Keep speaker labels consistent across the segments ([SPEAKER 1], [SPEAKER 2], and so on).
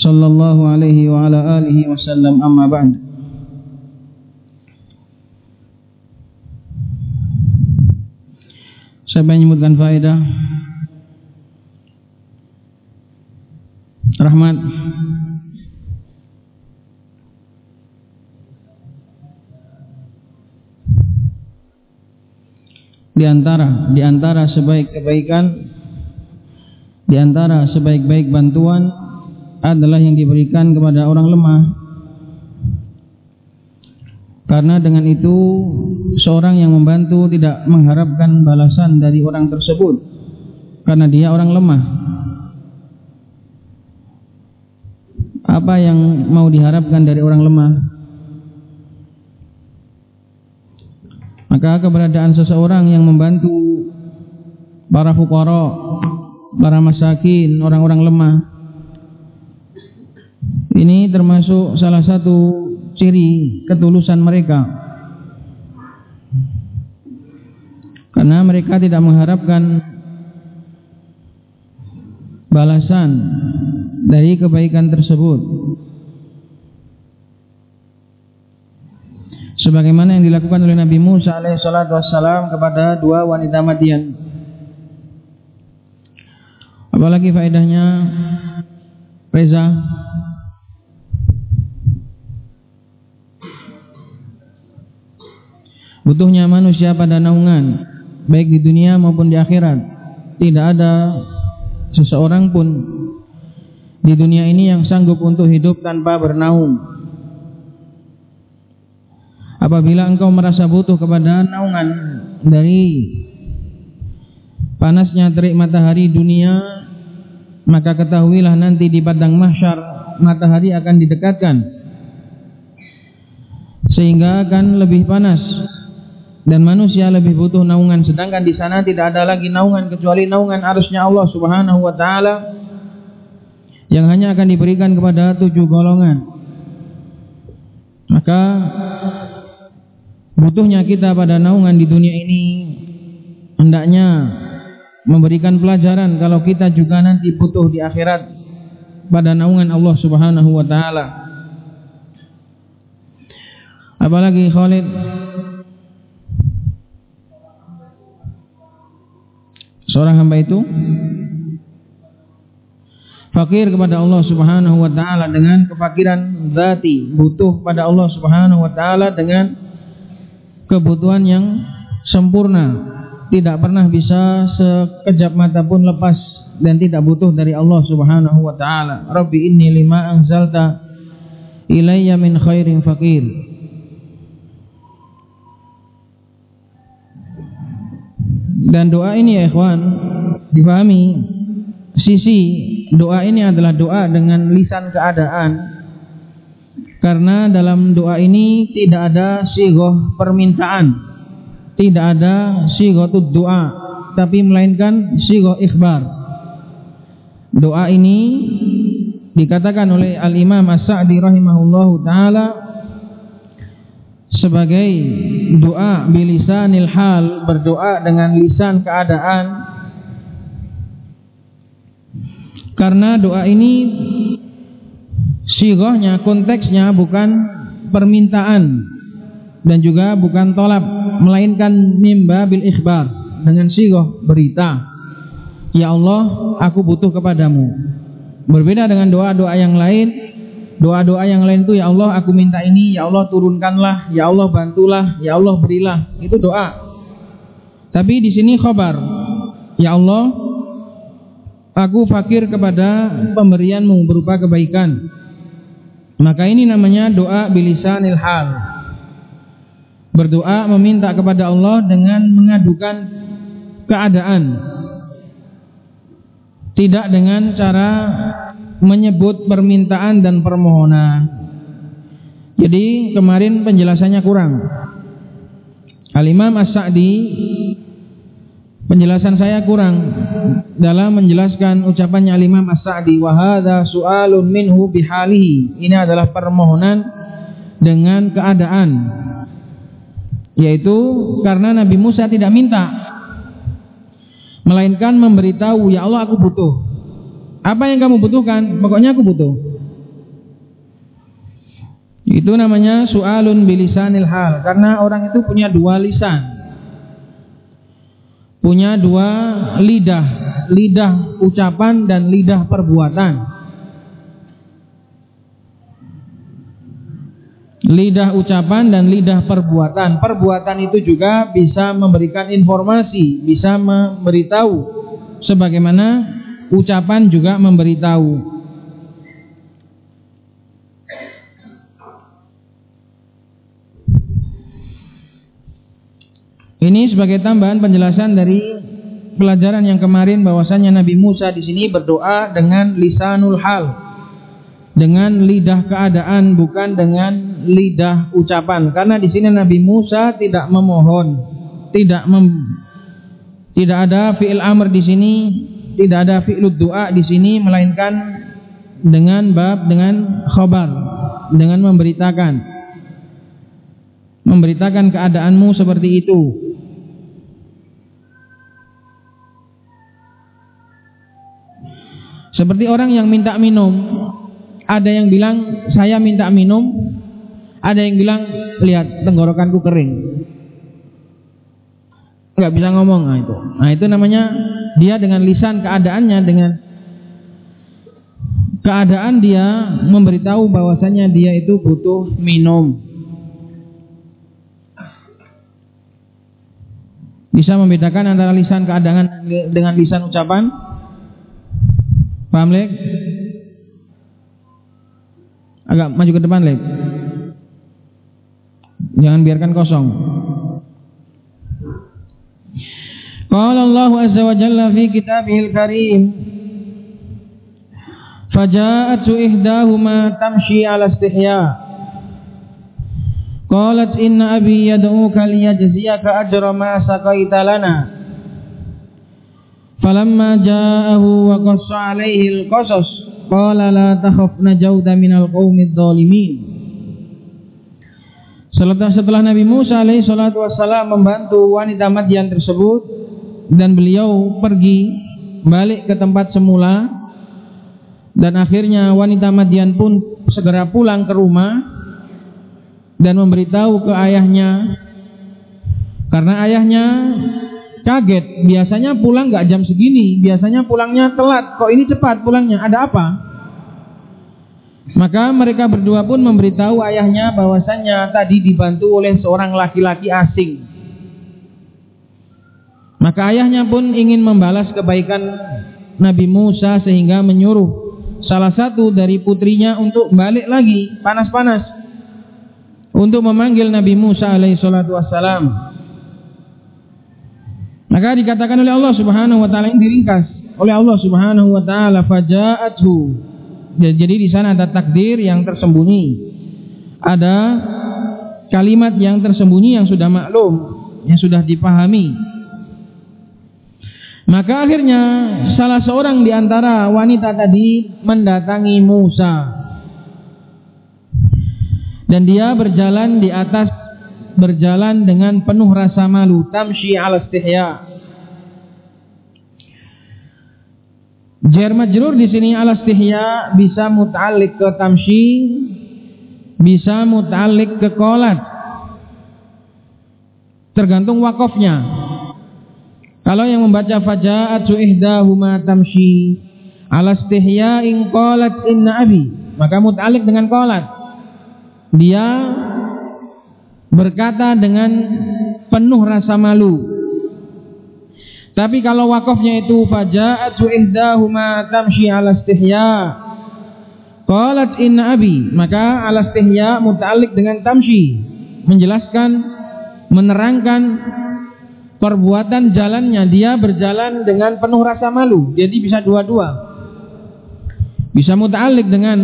[SPEAKER 1] sallallahu alaihi wa ala alihi wasallam amma ba'd. Saya menyebutkan faedah. Rahmat. Di antara di antara sebaik kebaikan di antara sebaik-baik bantuan adalah yang diberikan kepada orang lemah. Karena dengan itu seorang yang membantu tidak mengharapkan balasan dari orang tersebut. Karena dia orang lemah. Apa yang mau diharapkan dari orang lemah? Maka keberadaan seseorang yang membantu para fukara para masakin orang-orang lemah ini termasuk salah satu ciri ketulusan mereka. Karena mereka tidak mengharapkan balasan dari kebaikan tersebut. Sebagaimana yang dilakukan oleh Nabi Musa alaihissalam kepada dua wanita Madian. Apalagi faedahnya Reza butuhnya manusia pada naungan baik di dunia maupun di akhirat. Tidak ada seseorang pun di dunia ini yang sanggup untuk hidup tanpa bernaung. Apabila engkau merasa butuh kepada naungan dari panasnya terik matahari dunia maka ketahuilah nanti di padang mahsyar matahari akan didekatkan sehingga akan lebih panas dan manusia lebih butuh naungan. Sedangkan di sana tidak ada lagi naungan kecuali naungan arusnya Allah Subhanahu wa taala yang hanya akan diberikan kepada tujuh golongan. Maka butuhnya kita pada naungan di dunia ini hendaknya memberikan pelajaran kalau kita juga nanti butuh di akhirat pada naungan Allah Subhanahu wa taala. Apalagi Khalid seorang hamba itu fakir kepada Allah Subhanahu wa taala dengan kefakiran zati, butuh pada Allah Subhanahu wa taala dengan kebutuhan yang sempurna, tidak pernah bisa sekejap mata pun lepas dan tidak butuh dari Allah Subhanahu wa taala. Rabbi inni lima anzalta ilayya min khairin fakir. Dan doa ini ya ikhwan difahami. Sisi doa ini adalah doa dengan lisan keadaan. Karena dalam doa ini tidak ada sigoh permintaan. Tidak ada sigoh doa tapi melainkan sigoh ikhbar. Doa ini dikatakan oleh al-imam as-sa'di rahimahullahu ta'ala sebagai doa bilisanil hal berdoa dengan lisan keadaan. Karena doa ini sigohnya konteksnya bukan permintaan dan juga bukan tolap melainkan mimba bil ikhbar dengan sigoh berita. Ya Allah aku butuh kepadamu. Berbeda dengan doa-doa yang lain Doa-doa yang lain itu ya Allah aku minta ini, ya Allah turunkanlah, ya Allah bantulah, ya Allah berilah. Itu doa. Tapi di sini khabar. Ya Allah aku fakir kepada pemberianmu berupa kebaikan. Maka ini namanya doa bilisanil hal. Berdoa meminta kepada Allah dengan mengadukan keadaan. Tidak dengan cara menyebut permintaan dan permohonan. Jadi kemarin penjelasannya kurang. Al-Imam As-Sa'di penjelasan saya kurang dalam menjelaskan ucapannya Al-Imam As-Sa'di wa hadza su'alun minhu bihalihi. Ini adalah permohonan dengan keadaan yaitu karena Nabi Musa tidak minta melainkan memberitahu ya Allah aku butuh apa yang kamu butuhkan? Pokoknya aku butuh. Itu namanya su'alun bilisanil hal. Karena orang itu punya dua lisan. Punya dua lidah. Lidah ucapan dan lidah perbuatan. Lidah ucapan dan lidah perbuatan. Perbuatan itu juga bisa memberikan informasi, bisa memberitahu sebagaimana ucapan juga memberitahu. Ini sebagai tambahan penjelasan dari pelajaran yang kemarin bahwasanya Nabi Musa di sini berdoa dengan lisanul hal. Dengan lidah keadaan bukan dengan lidah ucapan. Karena di sini Nabi Musa tidak memohon tidak mem, tidak ada fiil amr di sini tidak ada fi'lud doa di sini melainkan dengan bab dengan khabar dengan memberitakan memberitakan keadaanmu seperti itu seperti orang yang minta minum ada yang bilang saya minta minum, ada yang bilang lihat tenggorokanku kering. Enggak bisa ngomong nah itu. Nah, itu namanya dia dengan lisan keadaannya dengan keadaan dia memberitahu bahwasanya dia itu butuh minum. Bisa membedakan antara lisan keadaan dengan lisan ucapan? Paham, Lek? Agak maju ke depan, Lek. Jangan biarkan kosong. Qala Allah azza wa jalla fi kitabihil karim Faja'at ihdahuma tamshi ala istihya Qalat inna abi yad'uka liyajziyaka ajra ma saqaita lana Falamma ja'ahu wa qassa 'alaihi al-qasas Qala la takhaf najauta minal qaumid dhalimin. Setelah setelah Nabi Musa alaihi salatu wassalam membantu wanita Madian tersebut dan beliau pergi balik ke tempat semula dan akhirnya wanita Madian pun segera pulang ke rumah dan memberitahu ke ayahnya karena ayahnya kaget. Biasanya pulang nggak jam segini, biasanya pulangnya telat. Kok ini cepat pulangnya? Ada apa? Maka mereka berdua pun memberitahu ayahnya bahwasanya tadi dibantu oleh seorang laki-laki asing. Maka ayahnya pun ingin membalas kebaikan Nabi Musa sehingga menyuruh salah satu dari putrinya untuk balik lagi panas-panas untuk memanggil Nabi Musa alaihissalatu wassalam. Maka dikatakan oleh Allah Subhanahu wa taala ini diringkas oleh Allah Subhanahu wa taala faja'athu. Jadi di sana ada takdir yang tersembunyi. Ada kalimat yang tersembunyi yang sudah maklum, yang sudah dipahami. Maka akhirnya salah seorang di antara wanita tadi mendatangi Musa. Dan dia berjalan di atas berjalan dengan penuh rasa malu. Tamshi al istihya jar majrur di sini al istihya bisa muta'alliq ke tamshi bisa muta'alliq ke qalat. Tergantung wakofnya kalau yang membaca faja'atu ihdahuma tamshi al istihya in qalat inna abi maka muta'alliq dengan qalat dia berkata dengan penuh rasa malu. Tapi kalau wakafnya itu faja'atu ihdahuma tamshi ala istihya. Qalat inna abi, maka ala istihya muta'alliq dengan tamshi, menjelaskan menerangkan perbuatan jalannya dia berjalan dengan penuh rasa malu. Jadi bisa dua-dua. Bisa muta'alik dengan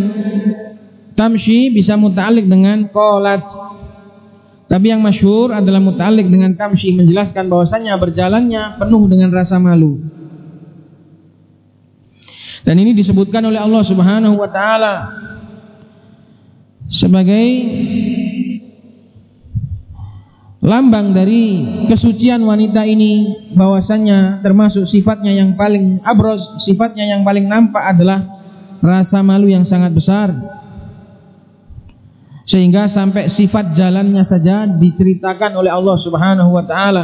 [SPEAKER 1] tamshi, bisa muta'alik dengan kolat. Tapi yang masyhur adalah muta'alik dengan tamshi menjelaskan bahwasannya berjalannya penuh dengan rasa malu. Dan ini disebutkan oleh Allah Subhanahu wa taala sebagai lambang dari kesucian wanita ini bahwasannya termasuk sifatnya yang paling abros, sifatnya yang paling nampak adalah rasa malu yang sangat besar. Sehingga sampai sifat jalannya saja diceritakan oleh Allah Subhanahu wa taala.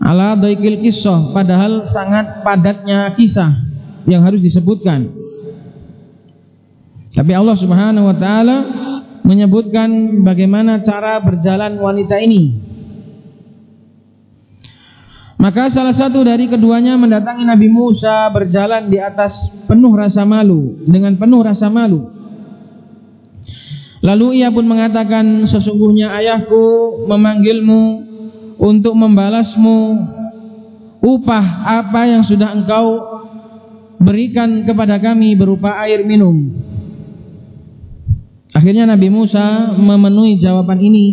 [SPEAKER 1] Ala daikil kisah padahal sangat padatnya kisah yang harus disebutkan. Tapi Allah Subhanahu wa taala menyebutkan bagaimana cara berjalan wanita ini. Maka salah satu dari keduanya mendatangi Nabi Musa berjalan di atas penuh rasa malu, dengan penuh rasa malu. Lalu ia pun mengatakan, sesungguhnya ayahku memanggilmu untuk membalasmu upah apa yang sudah engkau berikan kepada kami berupa air minum. Akhirnya Nabi Musa memenuhi jawaban ini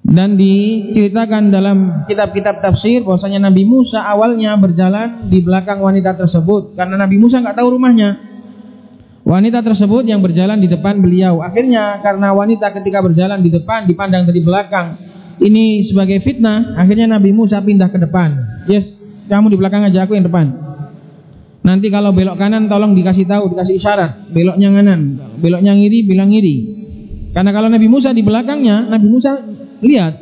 [SPEAKER 1] dan diceritakan dalam kitab-kitab tafsir bahwasanya Nabi Musa awalnya berjalan di belakang wanita tersebut karena Nabi Musa nggak tahu rumahnya. Wanita tersebut yang berjalan di depan beliau. Akhirnya karena wanita ketika berjalan di depan dipandang dari belakang ini sebagai fitnah, akhirnya Nabi Musa pindah ke depan. Yes, kamu di belakang aja aku yang depan. Nanti kalau belok kanan tolong dikasih tahu, dikasih isyarat. Beloknya kanan, beloknya ngiri, bilang ngiri. Karena kalau Nabi Musa di belakangnya, Nabi Musa lihat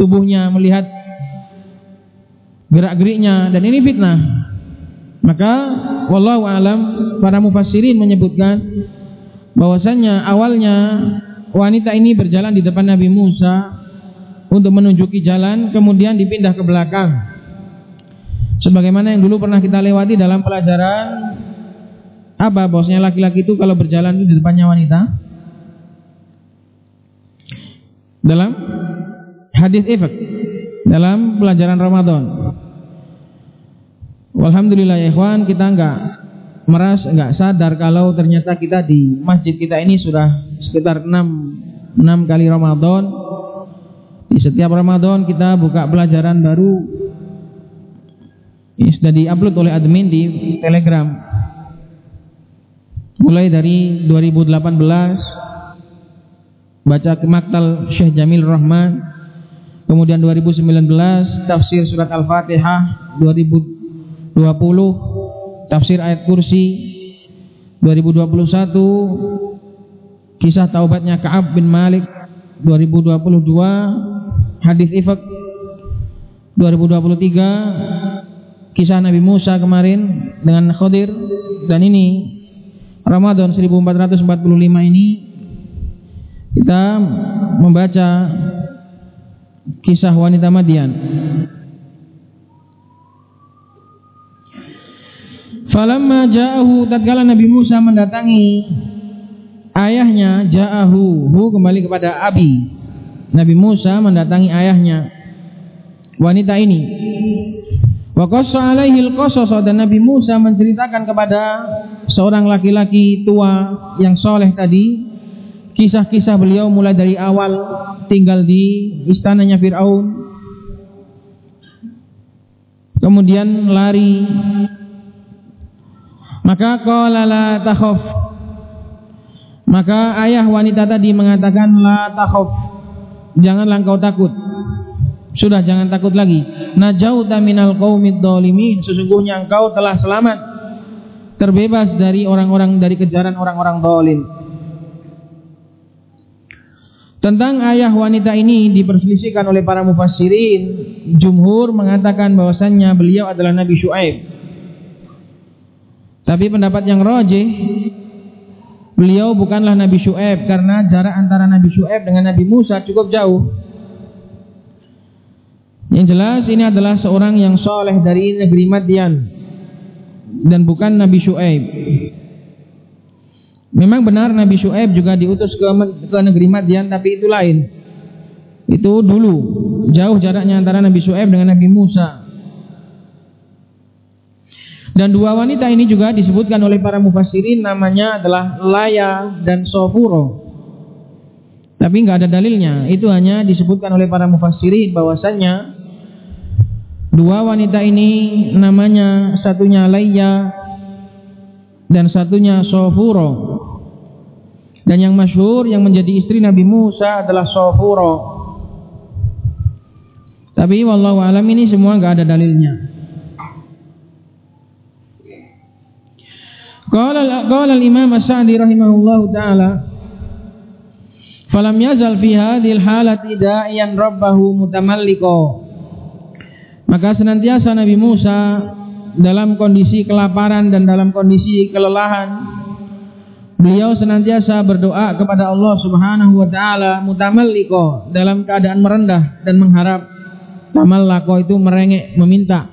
[SPEAKER 1] tubuhnya, melihat gerak-geriknya dan ini fitnah. Maka wallahu alam para mufassirin menyebutkan bahwasanya awalnya wanita ini berjalan di depan Nabi Musa untuk menunjuki jalan kemudian dipindah ke belakang sebagaimana yang dulu pernah kita lewati dalam pelajaran apa bosnya laki-laki itu kalau berjalan di depannya wanita? Dalam hadis ifak dalam pelajaran Ramadan. Alhamdulillah ya ikhwan kita enggak meras enggak sadar kalau ternyata kita di masjid kita ini sudah sekitar 6 6 kali Ramadan. Di setiap Ramadan kita buka pelajaran baru ini sudah diupload oleh admin di Telegram. Mulai dari 2018 baca Maktal Syekh Jamil Rahman, kemudian 2019 tafsir surat Al-Fatihah, 2020 tafsir ayat kursi, 2021 kisah taubatnya Ka'ab bin Malik, 2022 hadis ifak. 2023 kisah Nabi Musa kemarin dengan Khadir dan ini Ramadan 1445 ini kita membaca kisah wanita Madian. Falamma ja'ahu tatkala Nabi Musa mendatangi ayahnya ja'ahu hu kembali kepada Abi. Nabi Musa mendatangi ayahnya wanita ini Wa qassa alaihi al dan Nabi Musa menceritakan kepada seorang laki-laki tua yang soleh tadi kisah-kisah beliau mulai dari awal tinggal di istananya Fir'aun kemudian lari. Maka qala la takhaf. Maka ayah wanita tadi mengatakan la takhaf. Janganlah engkau takut sudah jangan takut lagi. Najauta minal qaumid dhalimin. Sesungguhnya engkau telah selamat terbebas dari orang-orang dari kejaran orang-orang zalim. Tentang ayah wanita ini diperselisihkan oleh para mufassirin. Jumhur mengatakan bahwasannya beliau adalah Nabi Shu'aib. Tapi pendapat yang rajih beliau bukanlah Nabi Shu'aib karena jarak antara Nabi Shu'aib dengan Nabi Musa cukup jauh. Yang jelas ini adalah seorang yang soleh dari negeri Madian dan bukan Nabi Shu'aib. Memang benar Nabi Shu'aib juga diutus ke, ke negeri Madian tapi itu lain. Itu dulu jauh jaraknya antara Nabi Shu'aib dengan Nabi Musa. Dan dua wanita ini juga disebutkan oleh para mufassirin namanya adalah Laya dan Sofuro. Tapi nggak ada dalilnya. Itu hanya disebutkan oleh para mufassirin bahwasanya dua wanita ini namanya satunya Laya dan satunya Sofuro. Dan yang masyhur yang menjadi istri Nabi Musa adalah Sofuro. Tapi wallahu alam ini semua nggak ada dalilnya. Qala qala al-Imam As-Sa'di rahimahullahu taala Falam yazal fi hadhil halati da'iyan rabbahu mutamalliko Maka senantiasa Nabi Musa dalam kondisi kelaparan dan dalam kondisi kelelahan beliau senantiasa berdoa kepada Allah Subhanahu wa taala mutamalliko dalam keadaan merendah dan mengharap tamallako itu merengek meminta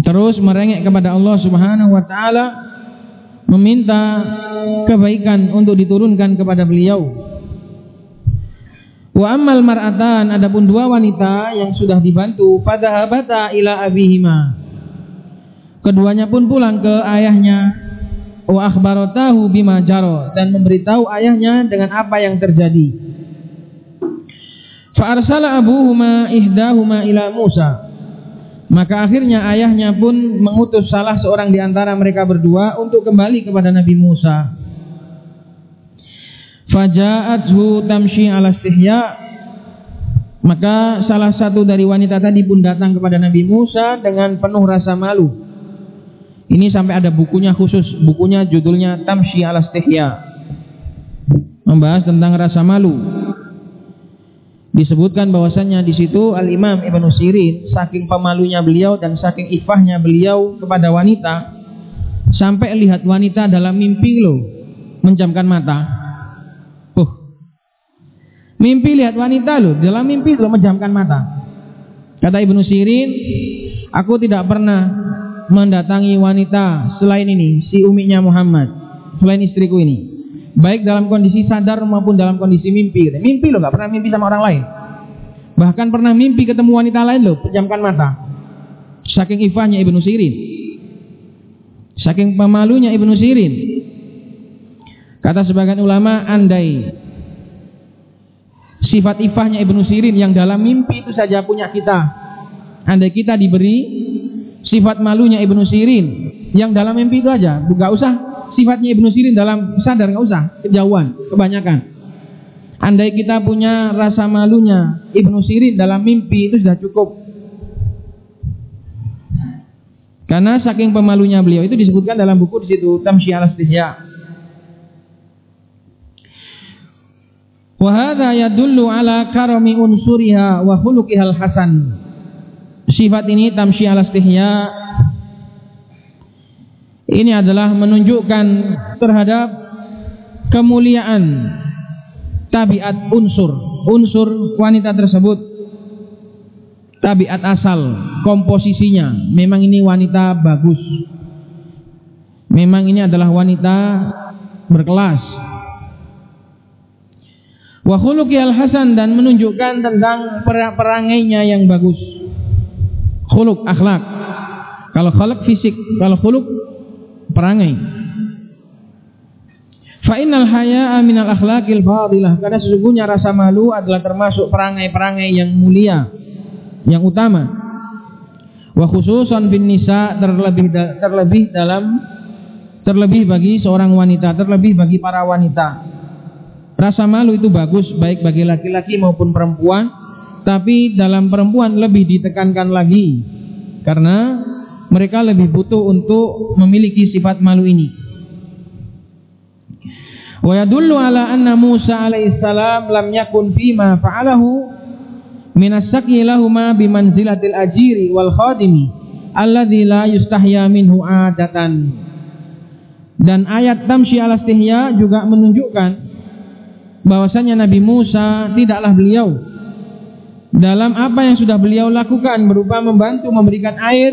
[SPEAKER 1] terus merengek kepada Allah Subhanahu wa taala meminta kebaikan untuk diturunkan kepada beliau. Wa ammal mar'atan adapun dua wanita yang sudah dibantu pada habata ila abihima. Keduanya pun pulang ke ayahnya wa akhbaratahu bima jaro dan memberitahu ayahnya dengan apa yang terjadi. Fa arsala abuhuma ihdahuma ila Musa maka akhirnya ayahnya pun mengutus salah seorang di antara mereka berdua untuk kembali kepada Nabi Musa. Faja'athu tamshi ala istihya. Maka salah satu dari wanita tadi pun datang kepada Nabi Musa dengan penuh rasa malu. Ini sampai ada bukunya khusus, bukunya judulnya Tamshi ala istihya. Membahas tentang rasa malu disebutkan bahwasannya di situ Al Imam Ibnu Sirin saking pemalunya beliau dan saking ifahnya beliau kepada wanita sampai lihat wanita dalam mimpi lo menjamkan mata. Mimpi lihat wanita lo dalam mimpi lo menjamkan mata. Kata Ibnu Sirin, aku tidak pernah mendatangi wanita selain ini, si uminya Muhammad, selain istriku ini baik dalam kondisi sadar maupun dalam kondisi mimpi. Mimpi lo nggak pernah mimpi sama orang lain. Bahkan pernah mimpi ketemu wanita lain lo, pejamkan mata. Saking ifahnya Ibnu Sirin. Saking pemalunya Ibnu Sirin. Kata sebagian ulama, andai sifat ifahnya Ibnu Sirin yang dalam mimpi itu saja punya kita. Andai kita diberi sifat malunya Ibnu Sirin yang dalam mimpi itu aja, nggak usah sifatnya Ibnu Sirin dalam sadar nggak usah kejauhan kebanyakan. Andai kita punya rasa malunya Ibnu Sirin dalam mimpi itu sudah cukup. Karena saking pemalunya beliau itu disebutkan dalam buku di situ Tamshi al Wa hadza yadullu ala karami unsuriha wa khuluqihal hasan. Sifat ini tamshi al ini adalah menunjukkan terhadap kemuliaan tabiat unsur. Unsur wanita tersebut. Tabiat asal komposisinya. Memang ini wanita bagus. Memang ini adalah wanita berkelas wa al hasan dan menunjukkan tentang perangainya yang bagus khuluk akhlak kalau khuluk fisik kalau khuluk perangai. Fa innal haya'a minal akhlaqil fadilah karena sesungguhnya rasa malu adalah termasuk perangai-perangai yang mulia, yang utama. Wa khususan bin nisa terlebih terlebih dalam terlebih bagi seorang wanita, terlebih bagi para wanita. Rasa malu itu bagus baik bagi laki-laki maupun perempuan, tapi dalam perempuan lebih ditekankan lagi karena mereka lebih butuh untuk memiliki sifat malu ini. Wa yadullu ala anna Musa alaihissalam lam yakun fima fa'alahu min as-saqi lahumā bimanzilatil ajiri wal khadimi alladzi la yustahya minhu adatan. Dan ayat tamshi al istihya juga menunjukkan bahwasanya Nabi Musa tidaklah beliau dalam apa yang sudah beliau lakukan berupa membantu memberikan air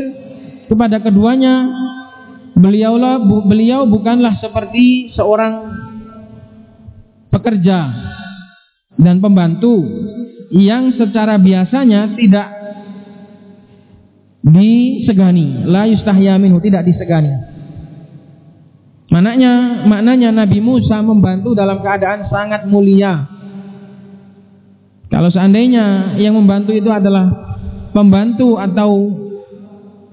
[SPEAKER 1] kepada keduanya beliaulah beliau bukanlah seperti seorang pekerja dan pembantu yang secara biasanya tidak disegani, la yustahya minhu tidak disegani. Maknanya maknanya Nabi Musa membantu dalam keadaan sangat mulia. Kalau seandainya yang membantu itu adalah pembantu atau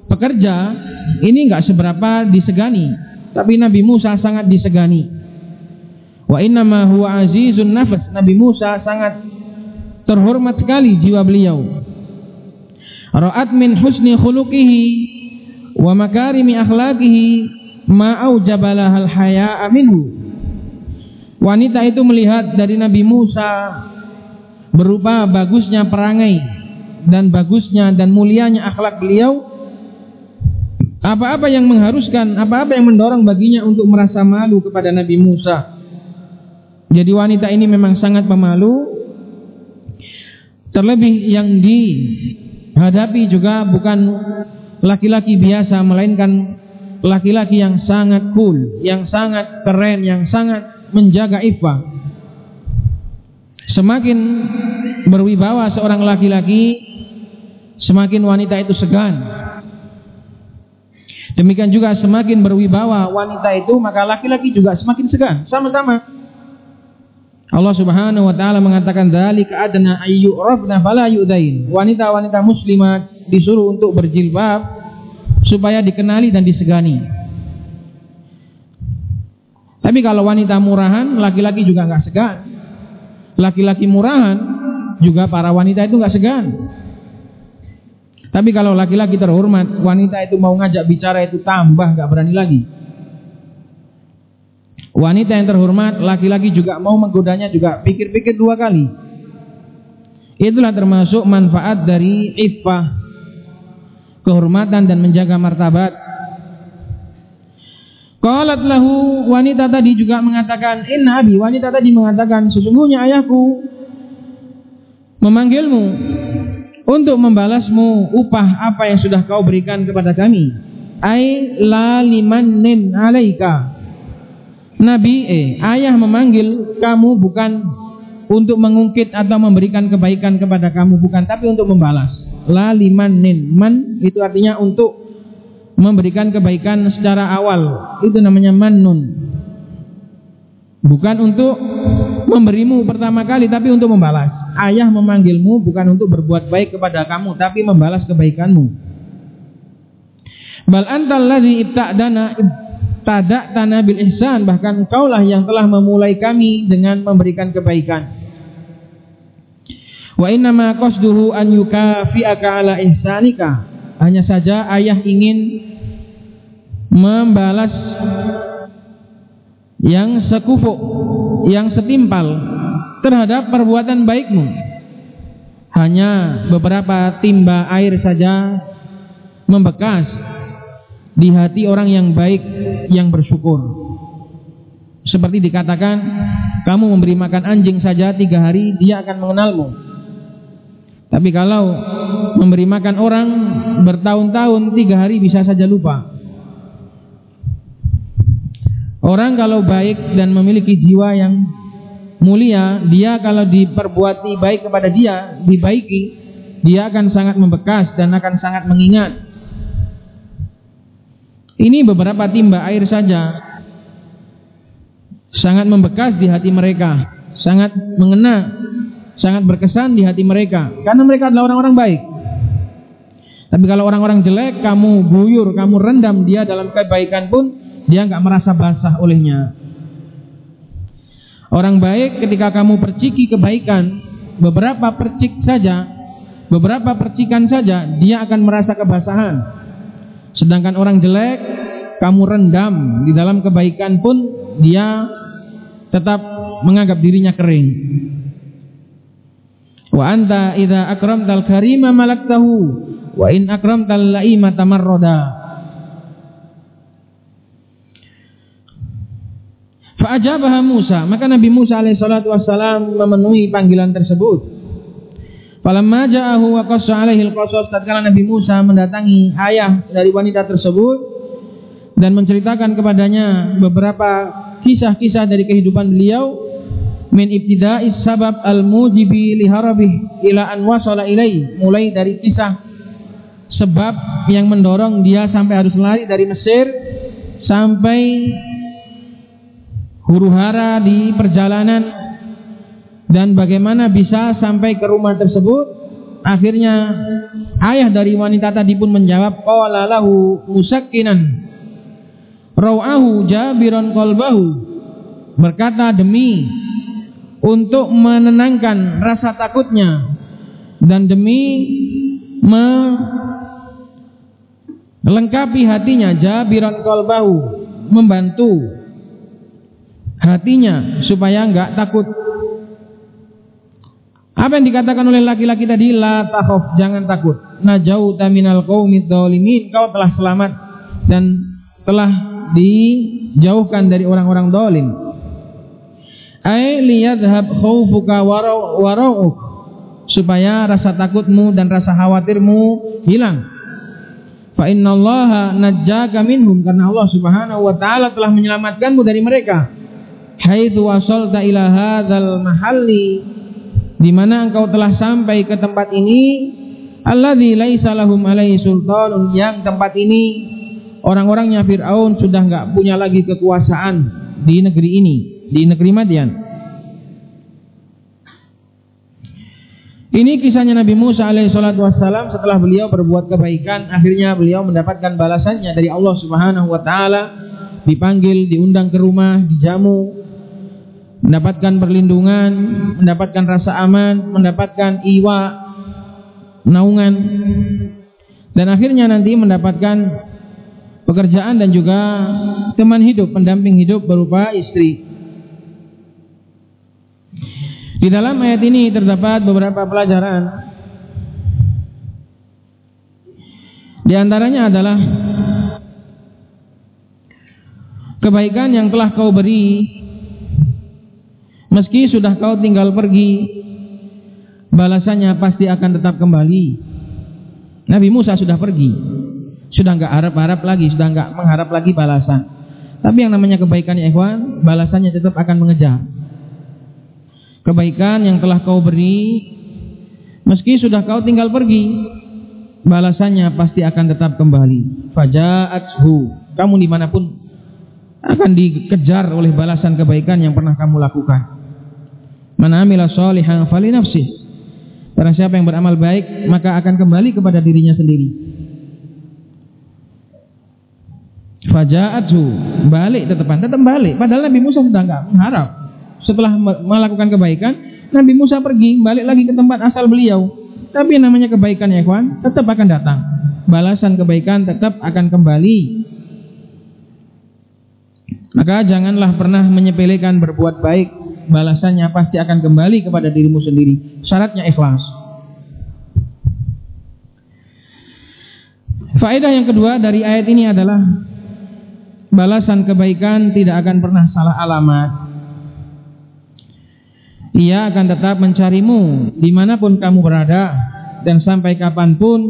[SPEAKER 1] pekerja, ini enggak seberapa disegani, tapi Nabi Musa sangat disegani. Wa inna ma huwa azizun nafas. Nabi Musa sangat terhormat sekali jiwa beliau. Ra'at min husni khuluqihi wa makarimi akhlaqihi ma aujabalahal haya'a minhu. Wanita itu melihat dari Nabi Musa berupa bagusnya perangai dan bagusnya dan mulianya akhlak beliau apa-apa yang mengharuskan, apa-apa yang mendorong baginya untuk merasa malu kepada Nabi Musa. Jadi wanita ini memang sangat pemalu. Terlebih yang dihadapi juga bukan laki-laki biasa melainkan laki-laki yang sangat cool, yang sangat keren, yang sangat menjaga iffah. Semakin berwibawa seorang laki-laki, semakin wanita itu segan. Demikian juga semakin berwibawa wanita itu, maka laki-laki juga semakin segan. Sama-sama. Allah Subhanahu wa taala mengatakan dzalika adna ayyurafna fala yudain. Wanita-wanita muslimat disuruh untuk berjilbab supaya dikenali dan disegani. Tapi kalau wanita murahan, laki-laki juga nggak segan. Laki-laki murahan juga para wanita itu nggak segan. Tapi kalau laki-laki terhormat, wanita itu mau ngajak bicara itu tambah nggak berani lagi. Wanita yang terhormat, laki-laki juga mau menggodanya juga pikir-pikir dua kali. Itulah termasuk manfaat dari iffah, kehormatan dan menjaga martabat. Qalat lahu wanita tadi juga mengatakan, "Inna abi." Wanita tadi mengatakan, "Sesungguhnya ayahku memanggilmu untuk membalasmu upah apa yang sudah kau berikan kepada kami. Ai la limannin alaika. Nabi eh ayah memanggil kamu bukan untuk mengungkit atau memberikan kebaikan kepada kamu bukan tapi untuk membalas. La limannin man itu artinya untuk memberikan kebaikan secara awal. Itu namanya mannun. Bukan untuk memberimu pertama kali tapi untuk membalas. Ayah memanggilmu bukan untuk berbuat baik kepada kamu tapi membalas kebaikanmu. Bal antal ladzi ibta'dana ibtada'tana bil ihsan bahkan engkaulah yang telah memulai kami dengan memberikan kebaikan. Wa inna ma qasduhu an yukafi'aka ala ihsanika. Hanya saja ayah ingin membalas yang sekufu, yang setimpal terhadap perbuatan baikmu. Hanya beberapa timba air saja membekas di hati orang yang baik yang bersyukur. Seperti dikatakan, kamu memberi makan anjing saja tiga hari, dia akan mengenalmu. Tapi kalau memberi makan orang bertahun-tahun, tiga hari bisa saja lupa. Orang kalau baik dan memiliki jiwa yang mulia, dia kalau diperbuati baik kepada dia, dibaiki, dia akan sangat membekas dan akan sangat mengingat. Ini beberapa timba air saja sangat membekas di hati mereka, sangat mengena, sangat berkesan di hati mereka karena mereka adalah orang-orang baik. Tapi kalau orang-orang jelek, kamu buyur, kamu rendam dia dalam kebaikan pun dia nggak merasa basah olehnya. Orang baik ketika kamu perciki kebaikan, beberapa percik saja, beberapa percikan saja, dia akan merasa kebasahan. Sedangkan orang jelek, kamu rendam di dalam kebaikan pun dia tetap menganggap dirinya kering. Wa anta idza akramtal karima malaktahu wa in akramtal laima tamarrada. Fa'ajabaha Musa, maka Nabi Musa alaihissalatu wassalam memenuhi panggilan tersebut. Falamma ja'ahu wa qassa alaihi al-qasas tatkala Nabi Musa mendatangi ayah dari wanita tersebut dan menceritakan kepadanya beberapa kisah-kisah dari kehidupan beliau min ibtida'is sabab al-mujibi li harabih ila an wasala ilai mulai dari kisah sebab yang mendorong dia sampai harus lari dari Mesir sampai huru hara di perjalanan dan bagaimana bisa sampai ke rumah tersebut. Akhirnya ayah dari wanita tadi pun menjawab qala lahu musakkinan rawahu jabiron qalbahu. Berkata demi untuk menenangkan rasa takutnya. Dan demi melengkapi hatinya jabiran qalbahu membantu hatinya supaya enggak takut. Apa yang dikatakan oleh laki-laki tadi? La jangan takut. Najauta minal qaumid dzalimin kau telah selamat dan telah dijauhkan dari orang-orang dolim ay liyadhhab khawfuka wara'uk supaya rasa takutmu dan rasa khawatirmu hilang. Fa innallaha najjaka minhum. Karena Allah Subhanahu wa taala telah menyelamatkanmu dari mereka. Haitsu wasalta ila hadzal mahalli. Di mana engkau telah sampai ke tempat ini. Alladzi laisa lahum alaihi sultanun. Yang tempat ini orang-orangnya Firaun sudah enggak punya lagi kekuasaan di negeri ini, di negeri Madian. Ini kisahnya Nabi Musa alaihissalatu wassalam setelah beliau berbuat kebaikan, akhirnya beliau mendapatkan balasannya dari Allah Subhanahu wa taala, dipanggil, diundang ke rumah, dijamu, mendapatkan perlindungan, mendapatkan rasa aman, mendapatkan iwa, naungan, dan akhirnya nanti mendapatkan pekerjaan dan juga teman hidup, pendamping hidup berupa istri. Di dalam ayat ini terdapat beberapa pelajaran. Di antaranya adalah kebaikan yang telah kau beri meski sudah kau tinggal pergi balasannya pasti akan tetap kembali. Nabi Musa sudah pergi. Sudah enggak harap-harap lagi, sudah enggak mengharap lagi balasan. Tapi yang namanya kebaikan ya ikhwan, balasannya tetap akan mengejar kebaikan yang telah kau beri meski sudah kau tinggal pergi balasannya pasti akan tetap kembali. Faja'athu. Kamu di mana pun akan dikejar oleh balasan kebaikan yang pernah kamu lakukan. Man amila sholihan fali nafsih Barang siapa yang beramal baik maka akan kembali kepada dirinya sendiri. Faja'athu. Balik tetepan tetap balik. Padahal Nabi Musa sudah enggak mengharap setelah melakukan kebaikan, Nabi Musa pergi balik lagi ke tempat asal beliau. Tapi namanya kebaikan ya kawan, tetap akan datang. Balasan kebaikan tetap akan kembali. Maka janganlah pernah menyepelekan berbuat baik, balasannya pasti akan kembali kepada dirimu sendiri. Syaratnya ikhlas. Faedah yang kedua dari ayat ini adalah balasan kebaikan tidak akan pernah salah alamat ia akan tetap mencarimu di mana pun kamu berada dan sampai kapan pun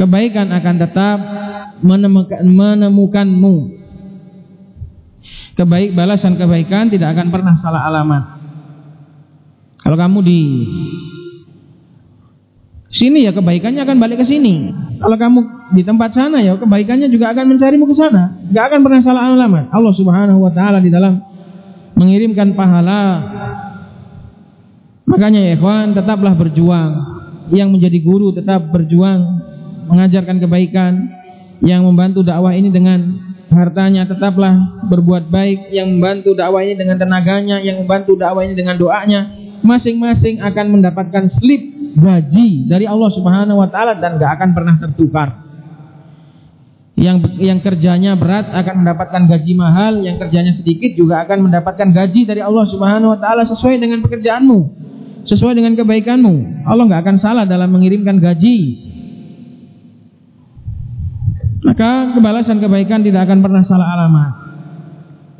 [SPEAKER 1] kebaikan akan tetap menemukan, menemukanmu. Kebaik balasan kebaikan tidak akan pernah salah alamat. Kalau kamu di sini ya kebaikannya akan balik ke sini. Kalau kamu di tempat sana ya kebaikannya juga akan mencarimu ke sana. Gak akan pernah salah alamat. Allah Subhanahu wa taala di dalam mengirimkan pahala Makanya ya ikhwan tetaplah berjuang. Yang menjadi guru tetap berjuang mengajarkan kebaikan. Yang membantu dakwah ini dengan hartanya tetaplah berbuat baik. Yang membantu dakwah ini dengan tenaganya, yang membantu dakwah ini dengan doanya, masing-masing akan mendapatkan slip gaji dari Allah Subhanahu wa taala dan gak akan pernah tertukar. Yang yang kerjanya berat akan mendapatkan gaji mahal, yang kerjanya sedikit juga akan mendapatkan gaji dari Allah Subhanahu wa taala sesuai dengan pekerjaanmu sesuai dengan kebaikanmu. Allah nggak akan salah dalam mengirimkan gaji. Maka kebalasan kebaikan tidak akan pernah salah alamat.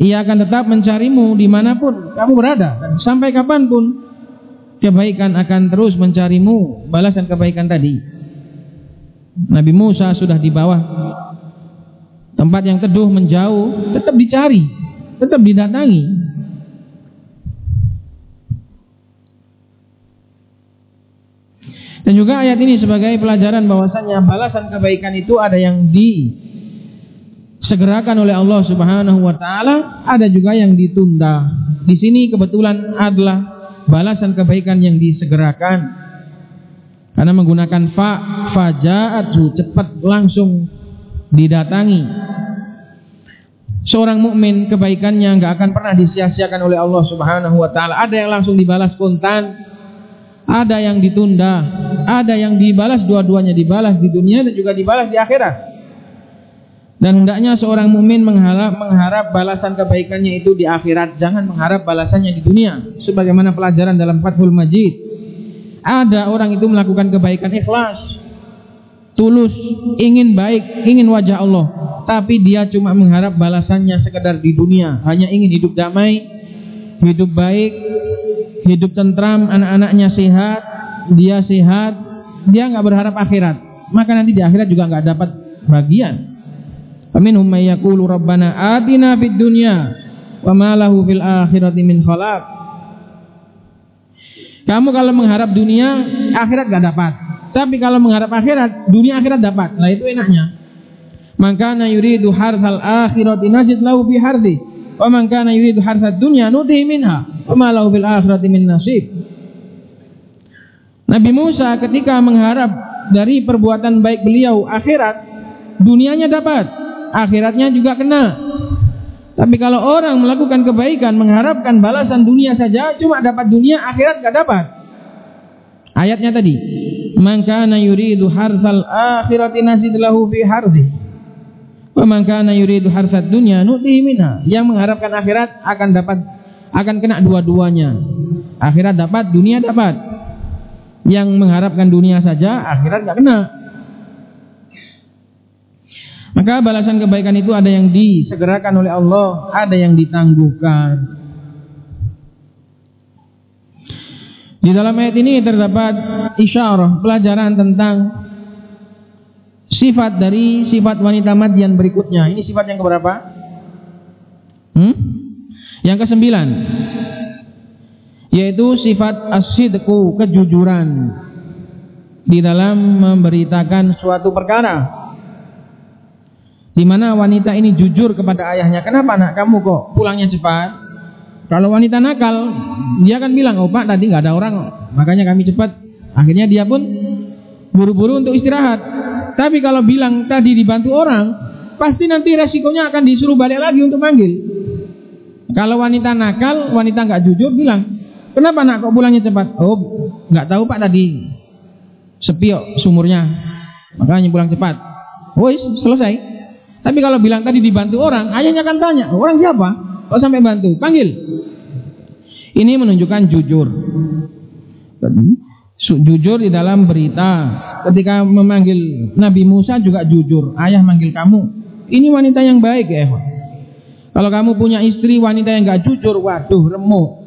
[SPEAKER 1] Ia akan tetap mencarimu di mana pun kamu berada dan sampai kapan pun kebaikan akan terus mencarimu balasan kebaikan tadi. Nabi Musa sudah di bawah tempat yang teduh menjauh tetap dicari, tetap didatangi Dan juga ayat ini sebagai pelajaran bahwasanya balasan kebaikan itu ada yang disegerakan oleh Allah Subhanahu wa taala, ada juga yang ditunda. Di sini kebetulan adalah balasan kebaikan yang disegerakan. Karena menggunakan fa fajaatu cepat langsung didatangi. Seorang mukmin kebaikannya nggak akan pernah disia-siakan oleh Allah Subhanahu wa taala. Ada yang langsung dibalas kontan, ada yang ditunda, ada yang dibalas dua-duanya dibalas di dunia dan juga dibalas di akhirat. Dan hendaknya seorang mukmin mengharap mengharap balasan kebaikannya itu di akhirat, jangan mengharap balasannya di dunia. Sebagaimana pelajaran dalam Fathul Majid. Ada orang itu melakukan kebaikan ikhlas, tulus, ingin baik, ingin wajah Allah, tapi dia cuma mengharap balasannya sekedar di dunia, hanya ingin hidup damai, hidup baik, hidup tentram, anak-anaknya sehat, dia sehat, dia nggak berharap akhirat. Maka nanti di akhirat juga nggak dapat bagian. Yaqulu rabbana atina fid dunya wa ma lahu fil min. Kamu kalau mengharap dunia, akhirat gak dapat. Tapi kalau mengharap akhirat, dunia akhirat dapat. Nah itu enaknya. Maka na yuridu harsal akhirati najid lahu fi hardi. Wa man kana yuridu harsad dunya nutihi minha wa ma lahu fil akhirati min nasib. Nabi Musa ketika mengharap dari perbuatan baik beliau akhirat, dunianya dapat, akhiratnya juga kena. Tapi kalau orang melakukan kebaikan mengharapkan balasan dunia saja, cuma dapat dunia, akhirat gak dapat. Ayatnya tadi, "Man kana yuridu harsal akhirati nazid lahu fi harzi." Wa man kana yuridu harsad dunya nu'tihi minha. Yang mengharapkan akhirat akan dapat akan kena dua-duanya. Akhirat dapat, dunia dapat. Yang mengharapkan dunia saja, akhirat gak kena. Maka balasan kebaikan itu ada yang disegerakan oleh Allah, ada yang ditangguhkan. Di dalam ayat ini terdapat isyarah pelajaran tentang sifat dari sifat wanita Madian berikutnya. Ini sifat yang keberapa? Hmm? Yang kesembilan yaitu sifat asidku kejujuran di dalam memberitakan suatu perkara di mana wanita ini jujur kepada ayahnya. Kenapa nak kamu kok pulangnya cepat? Kalau wanita nakal, dia akan bilang, oh pak tadi nggak ada orang, makanya kami cepat. Akhirnya dia pun buru-buru untuk istirahat. Tapi kalau bilang tadi dibantu orang, pasti nanti resikonya akan disuruh balik lagi untuk manggil. Kalau wanita nakal, wanita nggak jujur bilang, kenapa nak kok pulangnya cepat? Oh nggak tahu pak tadi sepiok sumurnya, makanya pulang cepat. Oh selesai. Tapi kalau bilang tadi dibantu orang, ayahnya akan tanya, orang siapa? Kok sampai bantu? Panggil. Ini menunjukkan jujur. Jujur di dalam berita. Ketika memanggil Nabi Musa juga jujur. Ayah manggil kamu. Ini wanita yang baik ya. Kalau kamu punya istri wanita yang gak jujur, waduh remuk.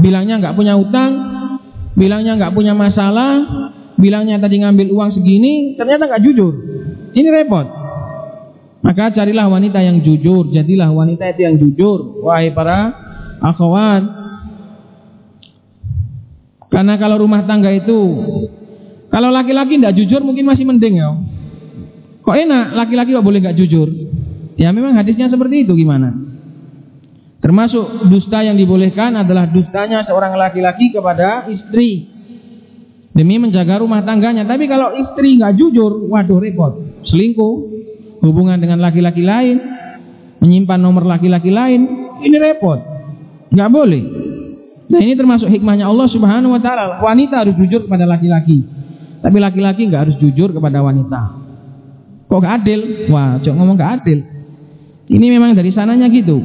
[SPEAKER 1] Bilangnya gak punya utang, bilangnya gak punya masalah, bilangnya tadi ngambil uang segini, ternyata gak jujur. Ini repot. Maka carilah wanita yang jujur, jadilah wanita itu yang jujur, wahai para akhwat. Karena kalau rumah tangga itu kalau laki-laki tidak jujur mungkin masih mending ya. Kok enak laki-laki kok boleh nggak jujur? Ya memang hadisnya seperti itu gimana? Termasuk dusta yang dibolehkan adalah dustanya seorang laki-laki kepada istri demi menjaga rumah tangganya. Tapi kalau istri nggak jujur, waduh repot, selingkuh, hubungan dengan laki-laki lain, menyimpan nomor laki-laki lain, ini repot. Nggak boleh. Nah ini termasuk hikmahnya Allah Subhanahu Wa Taala. Wanita harus jujur kepada laki-laki, tapi laki-laki nggak harus jujur kepada wanita. Kok gak adil? Wah, cok ngomong gak adil. Ini memang dari sananya gitu.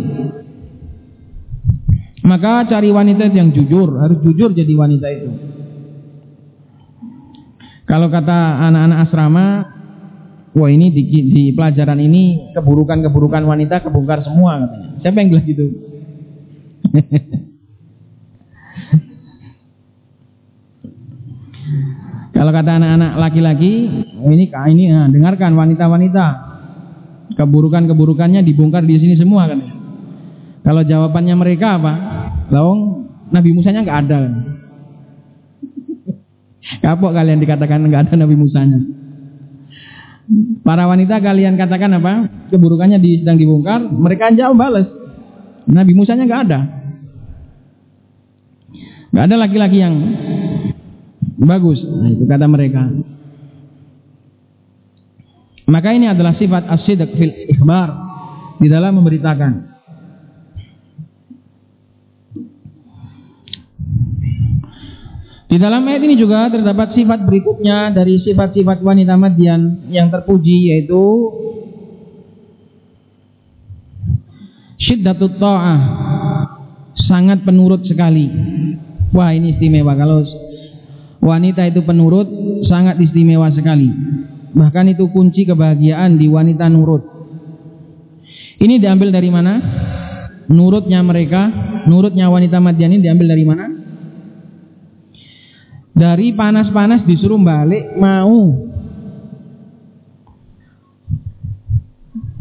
[SPEAKER 1] Maka cari wanita yang jujur, harus jujur jadi wanita itu. Kalau kata anak-anak asrama, Wah ini di, di pelajaran ini keburukan-keburukan wanita kebongkar semua katanya. Siapa yang bilang gitu? Kalau kata anak-anak laki-laki, ini ini nah, dengarkan wanita-wanita keburukan-keburukannya dibongkar di sini semua kan. Kalau jawabannya mereka apa? Lawang Nabi Musa nya nggak ada. Kan? Kapok kalian dikatakan enggak ada Nabi Musanya. Para wanita kalian katakan apa? Keburukannya di, sedang dibongkar, mereka jauh balas. Nabi Musanya enggak ada. Enggak ada laki-laki yang bagus. Nah, itu kata mereka. Maka ini adalah sifat as-sidq fil ikhbar di dalam memberitakan. Di dalam ayat ini juga terdapat sifat berikutnya dari sifat-sifat wanita Madian yang terpuji yaitu syiddatut ta'ah sangat penurut sekali. Wah, ini istimewa kalau wanita itu penurut sangat istimewa sekali. Bahkan itu kunci kebahagiaan di wanita nurut. Ini diambil dari mana? Nurutnya mereka, nurutnya wanita Madian diambil dari mana? dari panas-panas disuruh balik mau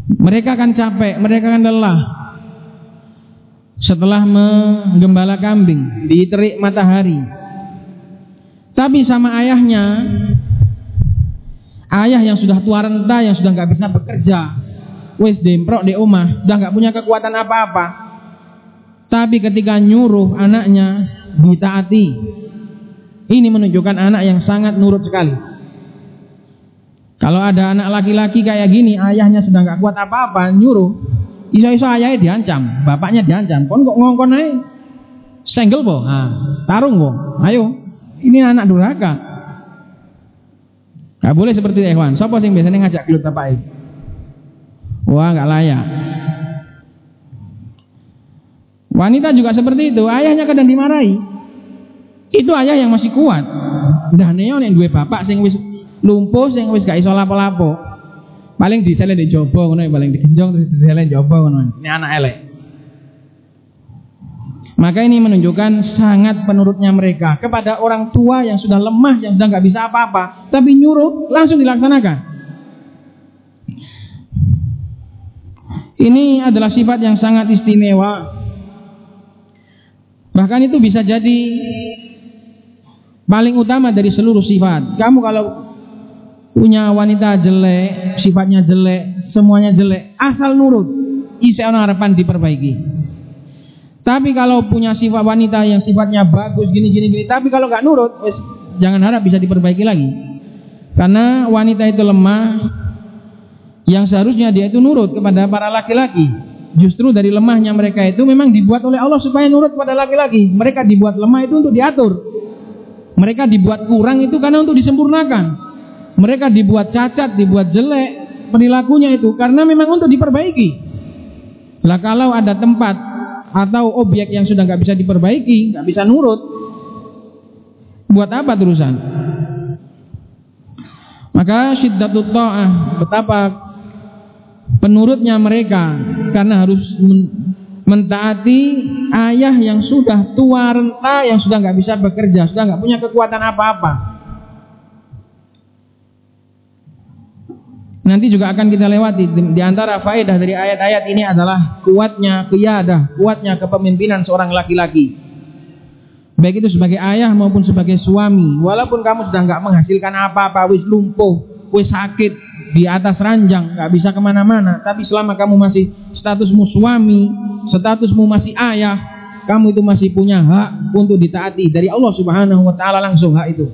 [SPEAKER 1] mereka akan capek mereka akan lelah setelah menggembala kambing di terik matahari. Tapi sama ayahnya ayah yang sudah tua renta yang sudah nggak bisa bekerja. Wes demprok di rumah sudah nggak punya kekuatan apa-apa. Tapi ketika nyuruh anaknya ditaati. Ini menunjukkan anak yang sangat nurut sekali. Kalau ada anak laki-laki kayak gini, ayahnya sudah nggak kuat apa-apa, nyuruh, iso-iso ayahnya diancam, bapaknya diancam. Kon kok ngongkon aja, senggel boh, nah, tarung boh, ayo, ini anak durhaka. Gak boleh seperti itu, Ikhwan. Siapa sih biasanya ngajak gelut bapak itu? Wah, nggak layak. Wanita juga seperti itu, ayahnya kadang dimarahi. Itu ayah yang masih kuat. Dah neo yang dua bapak sing wis lumpuh sing wis gak iso lapo-lapo. Paling diselen di jobo ngono paling digenjong terus diselen jobo ngono. Ini anak elek. Maka ini menunjukkan sangat penurutnya mereka kepada orang tua yang sudah lemah, yang sudah nggak bisa apa-apa, tapi nyuruh langsung dilaksanakan. Ini adalah sifat yang sangat istimewa. Bahkan itu bisa jadi paling utama dari seluruh sifat. Kamu kalau punya wanita jelek, sifatnya jelek, semuanya jelek, asal nurut, isi harapan diperbaiki. Tapi kalau punya sifat wanita yang sifatnya bagus gini gini gini, tapi kalau nggak nurut, jangan harap bisa diperbaiki lagi. Karena wanita itu lemah, yang seharusnya dia itu nurut kepada para laki-laki. Justru dari lemahnya mereka itu memang dibuat oleh Allah supaya nurut kepada laki-laki. Mereka dibuat lemah itu untuk diatur. Mereka dibuat kurang itu karena untuk disempurnakan. Mereka dibuat cacat, dibuat jelek perilakunya itu karena memang untuk diperbaiki. Lah kalau ada tempat atau objek yang sudah nggak bisa diperbaiki, nggak bisa nurut, buat apa terusan? Maka syiddatut ta'ah, betapa penurutnya mereka karena harus mentaati ayah yang sudah tua renta yang sudah nggak bisa bekerja sudah nggak punya kekuatan apa-apa nanti juga akan kita lewati. Di antara faedah dari ayat-ayat ini adalah kuatnya kiyadah kuatnya kepemimpinan seorang laki-laki. Baik itu sebagai ayah maupun sebagai suami. Walaupun kamu sudah nggak menghasilkan apa-apa wis lumpuh wis sakit di atas ranjang nggak bisa ke mana-mana. Tapi selama kamu masih statusmu suami statusmu masih ayah, kamu itu masih punya hak untuk ditaati dari Allah Subhanahu wa taala langsung hak itu.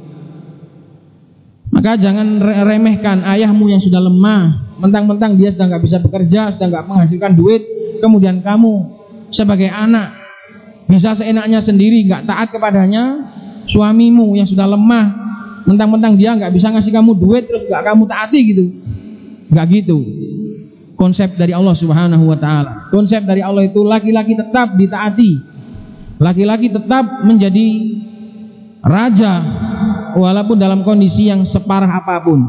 [SPEAKER 1] Maka jangan remehkan ayahmu yang sudah lemah, mentang-mentang dia sedang nggak bisa bekerja, sedang nggak menghasilkan duit, kemudian kamu sebagai anak bisa seenaknya sendiri nggak taat kepadanya, suamimu yang sudah lemah, mentang-mentang dia nggak bisa ngasih kamu duit terus nggak kamu taati gitu, nggak gitu konsep dari Allah Subhanahu wa taala. Konsep dari Allah itu laki-laki tetap ditaati. Laki-laki tetap menjadi raja walaupun dalam kondisi yang separah apa pun.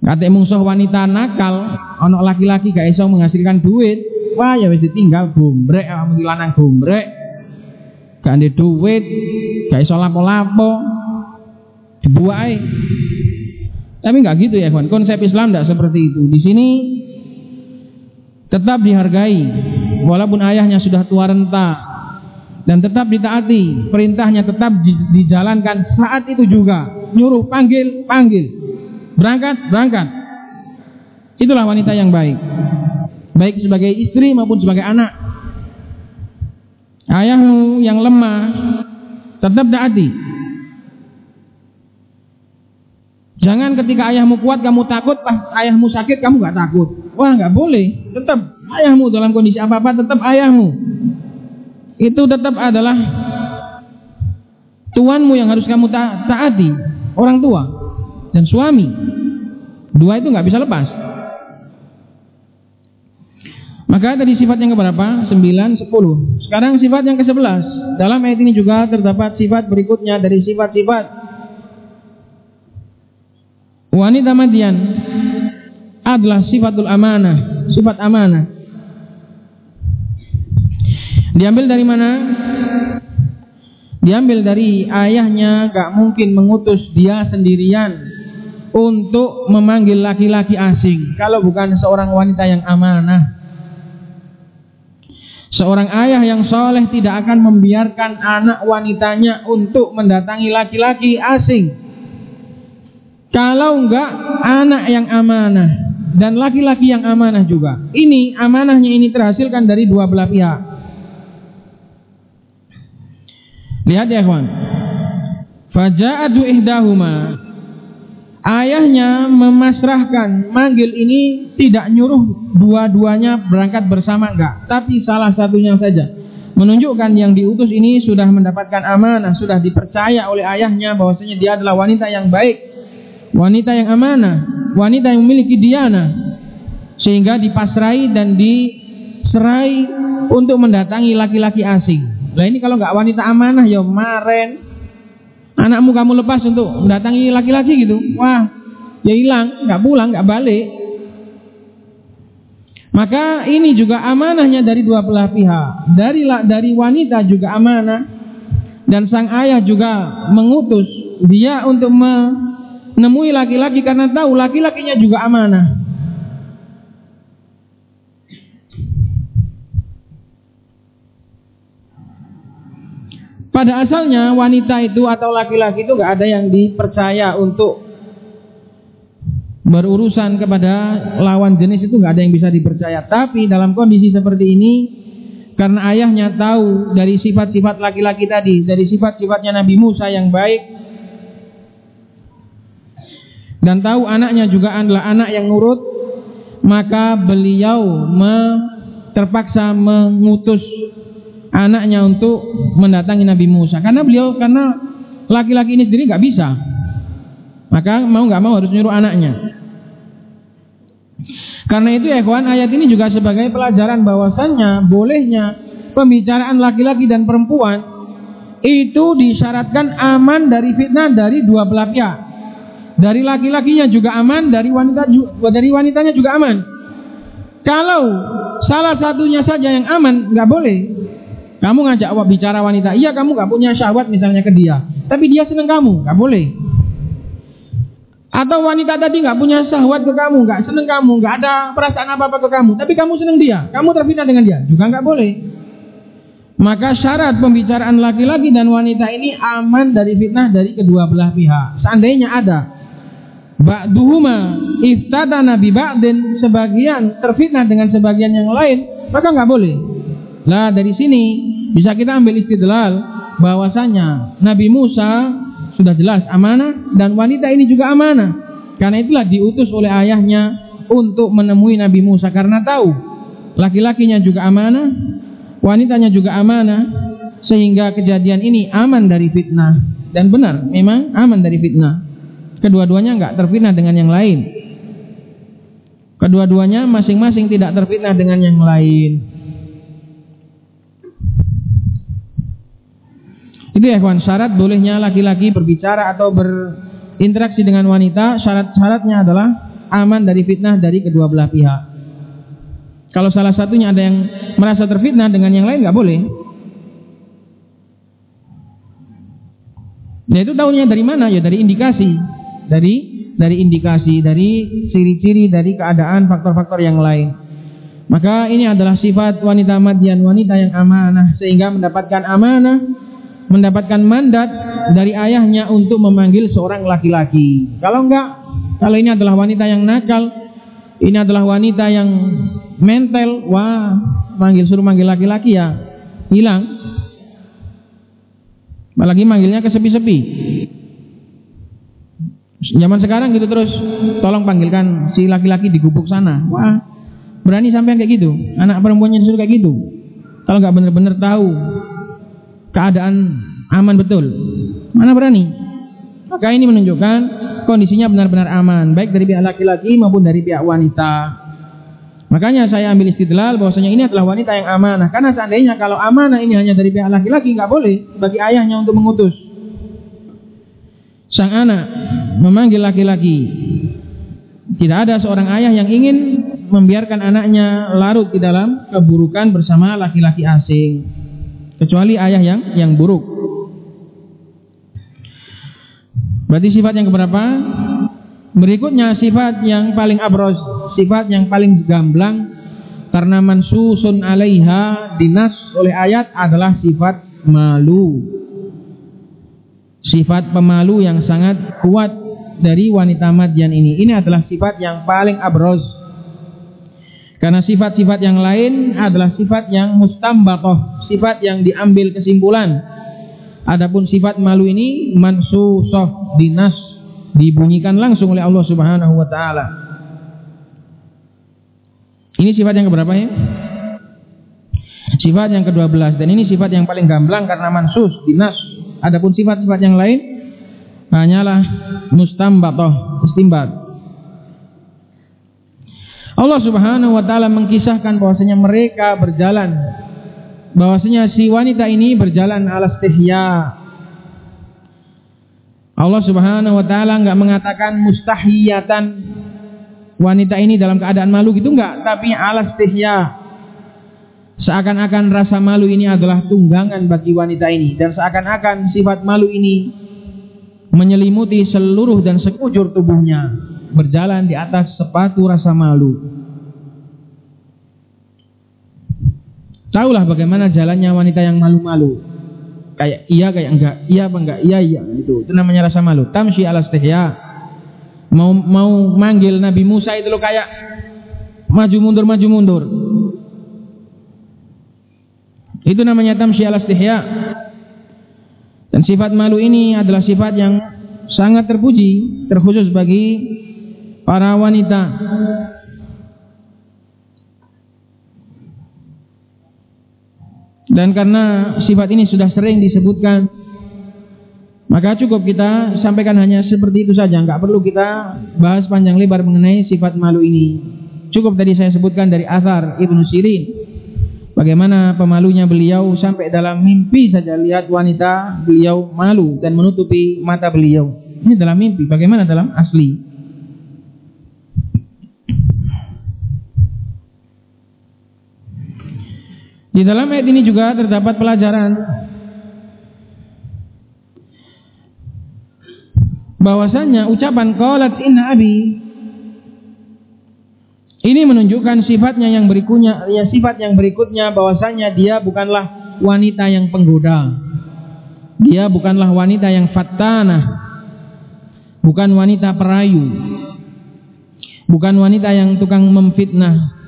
[SPEAKER 1] Kata mungsuh wanita nakal, anak laki-laki gak iso menghasilkan duit, wah ya wis ditinggal gombrek awakmu lanang gombrek. Gak ada duit, gak iso lapo-lapo. Dibuai tapi nggak gitu ya, kawan. Konsep Islam tidak seperti itu. Di sini tetap dihargai, walaupun ayahnya sudah tua renta dan tetap ditaati, perintahnya tetap dijalankan saat itu juga. Nyuruh panggil, panggil. Berangkat, berangkat. Itulah wanita yang baik. Baik sebagai istri maupun sebagai anak. Ayahmu yang lemah tetap taati. Jangan ketika ayahmu kuat kamu takut, pas ayahmu sakit kamu nggak takut. Wah nggak boleh. Tetap ayahmu dalam kondisi apa apa tetap ayahmu itu tetap adalah tuanmu yang harus kamu ta taati, orang tua dan suami. Dua itu nggak bisa lepas. Maka tadi sifat yang keberapa? 9, 10. Sekarang sifat yang ke-11. Dalam ayat ini juga terdapat sifat berikutnya dari sifat-sifat wanita Madian adalah sifatul amanah, sifat amanah. Diambil dari mana? Diambil dari ayahnya gak mungkin mengutus dia sendirian untuk memanggil laki-laki asing kalau bukan seorang wanita yang amanah. Seorang ayah yang soleh tidak akan membiarkan anak wanitanya untuk mendatangi laki-laki asing. Kalau enggak anak yang amanah dan laki-laki yang amanah juga. Ini amanahnya ini terhasilkan dari dua belah pihak. Lihat ya kawan. Faja'atu ihdahuma. Ayahnya memasrahkan manggil ini tidak nyuruh dua-duanya berangkat bersama enggak, tapi salah satunya saja. Menunjukkan yang diutus ini sudah mendapatkan amanah, sudah dipercaya oleh ayahnya bahwasanya dia adalah wanita yang baik, wanita yang amanah, wanita yang memiliki diana, sehingga dipasrai dan diserai untuk mendatangi laki-laki asing. Lah ini kalau nggak wanita amanah ya maren. Anakmu kamu lepas untuk mendatangi laki-laki gitu. Wah, ya hilang, nggak pulang, nggak balik. Maka ini juga amanahnya dari dua belah pihak. Dari dari wanita juga amanah dan sang ayah juga mengutus dia untuk menemui laki-laki karena tahu laki-lakinya juga amanah. Pada asalnya wanita itu atau laki-laki itu nggak ada yang dipercaya untuk berurusan kepada lawan jenis itu nggak ada yang bisa dipercaya. Tapi dalam kondisi seperti ini, karena ayahnya tahu dari sifat-sifat laki-laki tadi, dari sifat-sifatnya Nabi Musa yang baik, dan tahu anaknya juga adalah anak yang nurut, maka beliau terpaksa mengutus anaknya untuk mendatangi Nabi Musa. Karena beliau karena laki-laki ini sendiri nggak bisa. Maka mau nggak mau harus nyuruh anaknya. Karena itu kawan ayat ini juga sebagai pelajaran bahwasannya bolehnya pembicaraan laki-laki dan perempuan itu disyaratkan aman dari fitnah dari dua belah pihak. Dari laki-lakinya juga aman dari wanita dari wanitanya juga aman. Kalau salah satunya saja yang aman nggak boleh kamu ngajak bicara wanita, iya kamu gak punya syahwat misalnya ke dia, tapi dia seneng kamu, gak boleh. Atau wanita tadi gak punya syahwat ke kamu, gak seneng kamu, gak ada perasaan apa-apa ke kamu, tapi kamu seneng dia, kamu terfitnah dengan dia, juga gak boleh. Maka syarat pembicaraan laki-laki dan wanita ini aman dari fitnah dari kedua belah pihak. Seandainya ada ba'duhuma iftadana bi ba'din sebagian terfitnah dengan sebagian yang lain, maka nggak boleh. Lah dari sini bisa kita ambil istidlal bahwasanya Nabi Musa sudah jelas amanah dan wanita ini juga amanah. Karena itulah diutus oleh ayahnya untuk menemui Nabi Musa karena tahu laki-lakinya juga amanah, wanitanya juga amanah sehingga kejadian ini aman dari fitnah dan benar memang aman dari fitnah. Kedua-duanya enggak terfitnah dengan yang lain. Kedua-duanya masing-masing tidak terfitnah dengan yang lain. Itu ya kawan, syarat bolehnya laki-laki berbicara atau berinteraksi dengan wanita, syarat-syaratnya adalah aman dari fitnah dari kedua belah pihak. Kalau salah satunya ada yang merasa terfitnah dengan yang lain nggak boleh. Nah itu tahunya dari mana? Ya dari indikasi, dari dari indikasi, dari ciri-ciri, dari keadaan faktor-faktor yang lain. Maka ini adalah sifat wanita Madian, wanita yang amanah sehingga mendapatkan amanah, mendapatkan mandat dari ayahnya untuk memanggil seorang laki-laki. Kalau enggak, kalau ini adalah wanita yang nakal, ini adalah wanita yang mental, wah, manggil suruh manggil laki-laki ya hilang. Apalagi manggilnya ke sepi-sepi. Zaman sekarang gitu terus, tolong panggilkan si laki-laki di gubuk sana. Wah, Berani sampai kayak gitu? Anak perempuannya disuruh kayak gitu? Kalau nggak benar-benar tahu keadaan aman betul, mana berani? Maka ini menunjukkan kondisinya benar-benar aman, baik dari pihak laki-laki maupun dari pihak wanita. Makanya saya ambil istidlal bahwasanya ini adalah wanita yang amanah. Karena seandainya kalau amanah ini hanya dari pihak laki-laki nggak boleh bagi ayahnya untuk mengutus sang anak memanggil laki-laki. Tidak ada seorang ayah yang ingin membiarkan anaknya larut di dalam keburukan bersama laki-laki asing kecuali ayah yang yang buruk. Berarti sifat yang keberapa? Berikutnya sifat yang paling abros sifat yang paling gamblang karena mansusun alaiha dinas oleh ayat adalah sifat malu. Sifat pemalu yang sangat kuat dari wanita Madian ini. Ini adalah sifat yang paling abros. Karena sifat-sifat yang lain adalah sifat yang mustambatoh, sifat yang diambil kesimpulan. Adapun sifat malu ini mansusoh dinas dibunyikan langsung oleh Allah Subhanahu wa taala. Ini sifat yang keberapa ya? Sifat yang ke-12 dan ini sifat yang paling gamblang karena mansus dinas. Adapun sifat-sifat yang lain hanyalah mustambatoh, istimbat. Allah Subhanahu wa taala mengkisahkan bahwasanya mereka berjalan bahwasanya si wanita ini berjalan alas tehya. Allah Subhanahu wa taala enggak mengatakan mustahiyatan wanita ini dalam keadaan malu gitu enggak, tapi alas tehya. Seakan-akan rasa malu ini adalah tunggangan bagi wanita ini dan seakan-akan sifat malu ini menyelimuti seluruh dan sekujur tubuhnya berjalan di atas sepatu rasa malu. Tahulah bagaimana jalannya wanita yang malu-malu. Kayak iya kayak enggak, iya apa enggak, iya iya itu. Itu namanya rasa malu. Tamshi alas tehya. Mau mau manggil Nabi Musa itu lo kayak maju mundur maju mundur. Itu namanya tamshi alas tehya. Dan sifat malu ini adalah sifat yang sangat terpuji, terkhusus bagi para wanita dan karena sifat ini sudah sering disebutkan maka cukup kita sampaikan hanya seperti itu saja. Nggak perlu kita bahas panjang lebar mengenai sifat malu ini. Cukup tadi saya sebutkan dari Azhar Ibnu Sirin. Bagaimana pemalunya beliau sampai dalam mimpi saja. Lihat wanita beliau malu dan menutupi mata beliau. Ini dalam mimpi. Bagaimana dalam asli Di dalam ayat ini juga terdapat pelajaran bahwasanya ucapan qalat inna abi ini menunjukkan sifatnya yang berikutnya ya sifat yang berikutnya bahwasanya dia bukanlah wanita yang penggoda. Dia bukanlah wanita yang fatanah. Bukan wanita perayu. Bukan wanita yang tukang memfitnah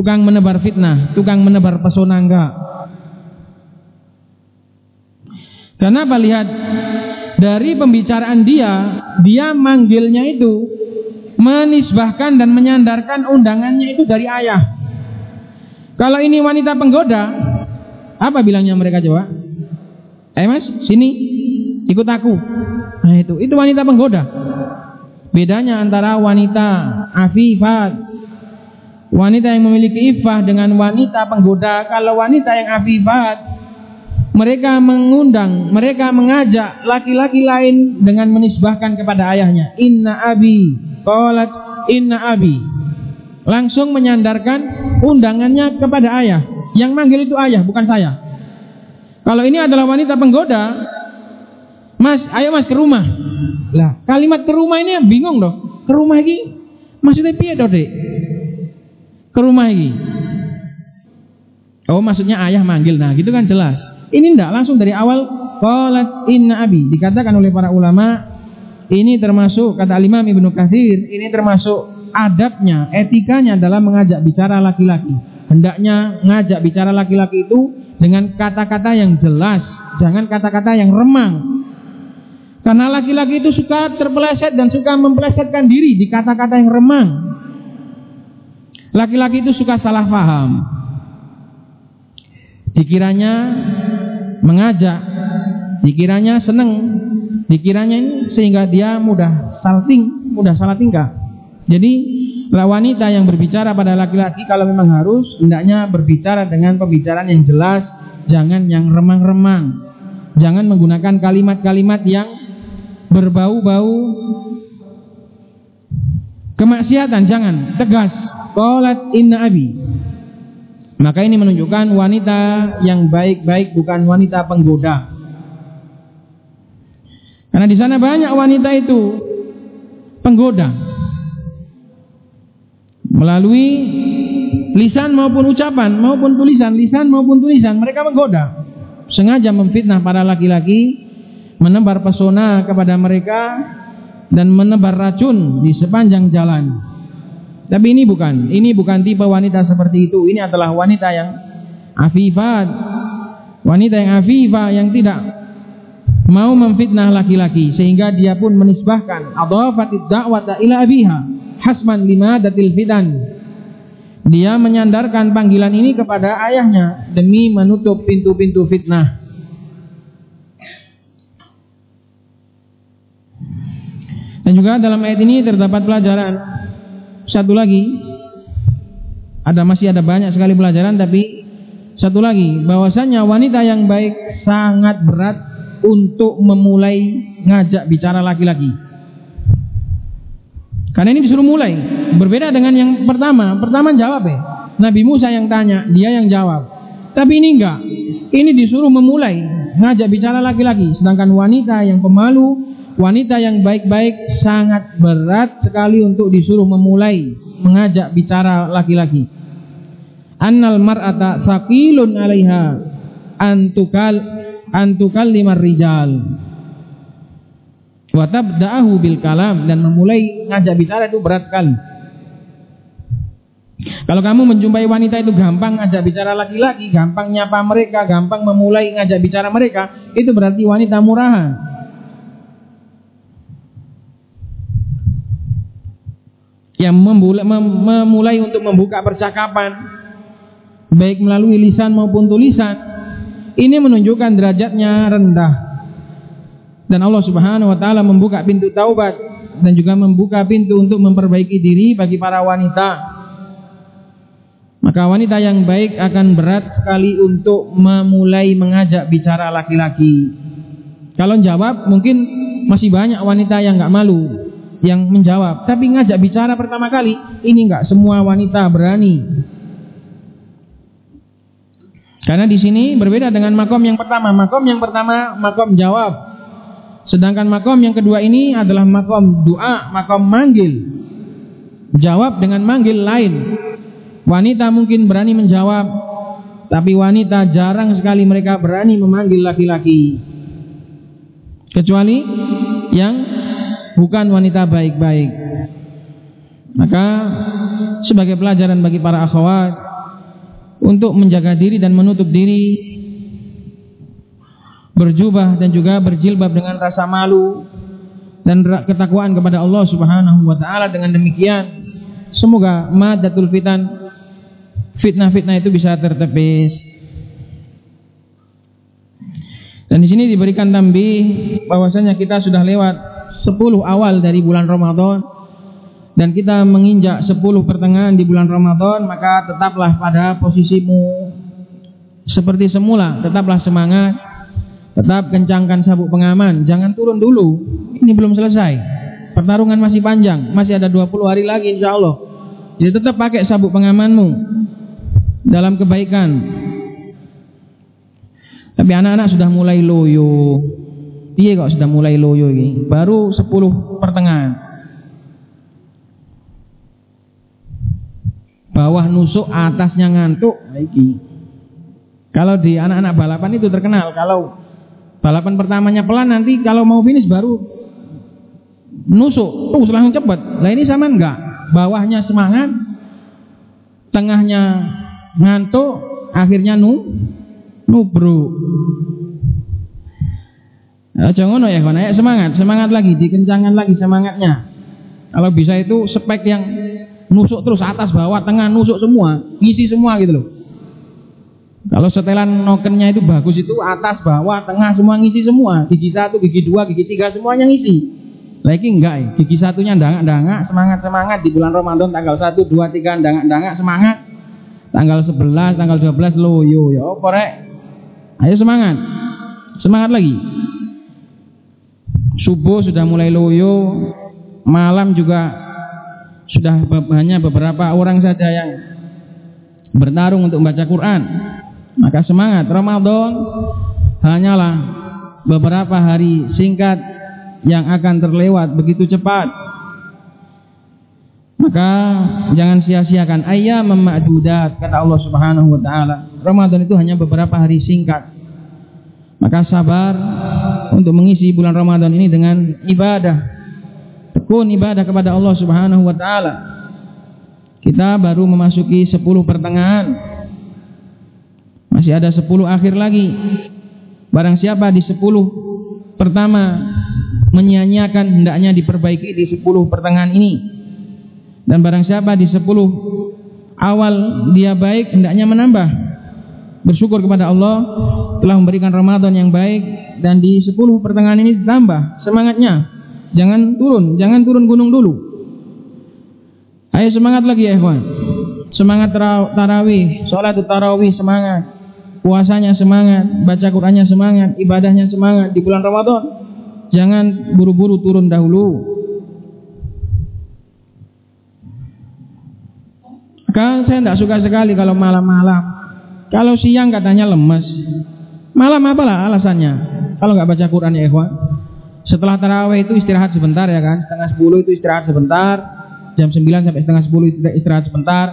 [SPEAKER 1] tukang menebar fitnah, tukang menebar pesona enggak. Kenapa lihat dari pembicaraan dia, dia manggilnya itu menisbahkan dan menyandarkan undangannya itu dari ayah. Kalau ini wanita penggoda, apa bilangnya mereka coba? Eh mas, sini, ikut aku. Nah itu, itu wanita penggoda. Bedanya antara wanita afifat Wanita yang memiliki ifah dengan wanita penggoda, kalau wanita yang afifat, mereka mengundang, mereka mengajak laki-laki lain dengan menisbahkan kepada ayahnya. Inna abi, qalat inna abi. Langsung menyandarkan undangannya kepada ayah. Yang manggil itu ayah, bukan saya. Kalau ini adalah wanita penggoda, Mas, ayo mas ke rumah. Lah, kalimat ke rumah ini bingung dong. Ke rumah ini maksudnya piye dong? Ke rumah ini. Oh maksudnya ayah manggil, nah gitu kan jelas. Ini enggak langsung dari awal qalat inna abi dikatakan oleh para ulama ini termasuk kata Imam Ibnu Katsir ini termasuk adabnya, etikanya dalam mengajak bicara laki-laki. Hendaknya ngajak bicara laki-laki itu dengan kata-kata yang jelas, jangan kata-kata yang remang. Karena laki-laki itu suka terpeleset dan suka mempelesetkan diri di kata-kata yang remang. Laki-laki itu suka salah paham dikiranya mengajak, dikiranya senang, dikiranya ini sehingga dia mudah salting, mudah salah tingkah. Jadi wanita yang berbicara pada laki-laki kalau memang harus hendaknya berbicara dengan pembicaraan yang jelas, jangan yang remang-remang. Jangan menggunakan kalimat-kalimat yang berbau-bau kemaksiatan, jangan tegas. Qalat inna abi maka ini menunjukkan wanita yang baik-baik bukan wanita penggoda. Karena di sana banyak wanita itu penggoda. Melalui lisan maupun ucapan maupun tulisan, lisan maupun tulisan mereka menggoda. Sengaja memfitnah para laki-laki, menebar pesona kepada mereka dan menebar racun di sepanjang jalan. Tapi ini bukan, ini bukan tipe wanita seperti itu. Ini adalah wanita yang afifat, wanita yang afifah yang tidak mau memfitnah laki-laki sehingga dia pun menisbahkan adhafatid da'wata ila abiha hasman lima datil fitan. Dia menyandarkan panggilan ini kepada ayahnya demi menutup pintu-pintu fitnah. Dan juga dalam ayat ini terdapat pelajaran satu lagi ada masih ada banyak sekali pelajaran tapi satu lagi bahwasanya wanita yang baik sangat berat untuk memulai ngajak bicara laki-laki. Karena ini disuruh mulai. Berbeda dengan yang pertama. Pertama jawab ya. Nabi Musa yang tanya, dia yang jawab. Tapi ini enggak. Ini disuruh memulai ngajak bicara laki-laki. Sedangkan wanita yang pemalu wanita yang baik-baik sangat berat sekali untuk disuruh memulai mengajak bicara laki-laki. Annal mar'ata saqilun 'alaiha antukal antukal limar rijal. Wa tabda'ahu bil kalam dan memulai ngajak bicara itu berat sekali. Kalau kamu menjumpai wanita itu gampang ngajak bicara laki-laki, gampang nyapa mereka, gampang memulai ngajak bicara mereka, itu berarti wanita murahan. Yang memulai, memulai untuk membuka percakapan baik melalui lisan maupun tulisan ini menunjukkan derajatnya rendah. Dan Allah Subhanahu wa taala membuka pintu taubat dan juga membuka pintu untuk memperbaiki diri bagi para wanita. Maka wanita yang baik akan berat sekali untuk memulai mengajak bicara laki-laki. Kalau jawab mungkin masih banyak wanita yang nggak malu yang menjawab. Tapi ngajak bicara pertama kali, ini enggak semua wanita berani. Karena di sini berbeda dengan makom yang pertama. Makom yang pertama makom jawab. Sedangkan makom yang kedua ini adalah makom doa, makom manggil. Jawab dengan manggil lain. Wanita mungkin berani menjawab, tapi wanita jarang sekali mereka berani memanggil laki-laki. Kecuali yang bukan wanita baik-baik. Maka sebagai pelajaran bagi para akhwat untuk menjaga diri dan menutup diri berjubah dan juga berjilbab dengan rasa malu dan ketakwaan kepada Allah Subhanahu wa taala dengan demikian semoga madatul fitan fitnah-fitnah itu bisa tertepis dan di sini diberikan tambih bahwasanya kita sudah lewat 10 awal dari bulan Ramadan. Dan kita menginjak 10 pertengahan di bulan Ramadan maka tetaplah pada posisimu. Seperti semula tetaplah semangat tetap kencangkan sabuk pengaman. Jangan turun dulu ini belum selesai. Pertarungan masih panjang masih ada 20 hari lagi insya Allah jadi tetap pakai sabuk pengamanmu dalam kebaikan. Tapi anak-anak sudah mulai loyo Iya kok sudah mulai loyo ini. Baru 10 pertengahan. bawah nusuk, atasnya ngantuk. Iki. Kalau di anak-anak balapan itu terkenal, kalau balapan pertamanya pelan nanti kalau mau finish baru nusuk, tuh langsung cepat. Nah ini sama enggak? Bawahnya semangat, tengahnya ngantuk, akhirnya nu nubruk. Aja ngono ya kawan, ayo semangat, semangat lagi, dikencangkan lagi semangatnya. Kalau bisa itu spek yang nusuk terus atas bawah tengah nusuk semua, ngisi semua gitu loh. Kalau setelan nokennya itu bagus itu atas bawah tengah semua ngisi semua, gigi satu, gigi dua, gigi tiga semuanya ngisi. Lagi enggak ya, gigi satunya dangak-dangak, semangat-semangat di bulan Ramadan tanggal 1, 2, 3 dangak-dangak semangat. Tanggal 11, tanggal 12 loyo ya rek? Ayo semangat. Semangat lagi subuh sudah mulai loyo, malam juga sudah hanya beberapa orang saja yang bertarung untuk membaca Quran. Maka semangat Ramadan hanyalah beberapa hari singkat yang akan terlewat begitu cepat. Maka jangan sia-siakan ayam memadudat kata Allah Subhanahu wa taala. Ramadan itu hanya beberapa hari singkat. Maka sabar untuk mengisi bulan Ramadan ini dengan ibadah. Tekun ibadah kepada Allah Subhanahu wa taala. Kita baru memasuki 10 pertengahan. Masih ada 10 akhir lagi. Barang siapa di 10 pertama menyia-nyiakan hendaknya diperbaiki di 10 pertengahan ini. Dan barang siapa di 10 awal dia baik hendaknya menambah bersyukur kepada Allah telah memberikan Ramadan yang baik dan di 10 pertengahan ini ditambah semangatnya. Jangan turun, jangan turun gunung dulu. Ayo semangat lagi ya ikhwan. Semangat tarawih, sholat tarawih semangat. Puasanya semangat, baca Qur'annya semangat, ibadahnya semangat di bulan Ramadan. Jangan buru-buru turun dahulu. Kan saya tidak suka sekali kalau malam-malam kalau siang katanya lemes. Malam apalah alasannya? Kalau nggak baca Quran ya ikhwan. Setelah tarawih itu istirahat sebentar ya kan. Setengah sepuluh itu istirahat sebentar. Jam 9 sampai setengah sepuluh istirahat sebentar.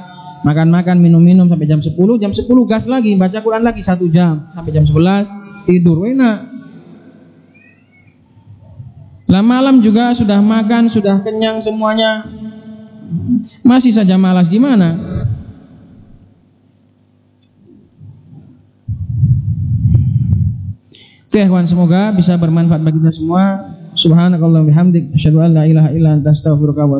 [SPEAKER 1] Makan-makan, minum-minum sampai jam 10. Jam 10 gas lagi, baca Quran lagi satu jam. Sampai jam 11 tidur. Enak. Lah malam juga sudah makan, sudah kenyang semuanya. Masih saja malas gimana? Oke, kawan semoga bisa bermanfaat bagi kita semua. Subhanakallah bihamdik asyhadu an la ilaha illa anta astaghfiruka wa.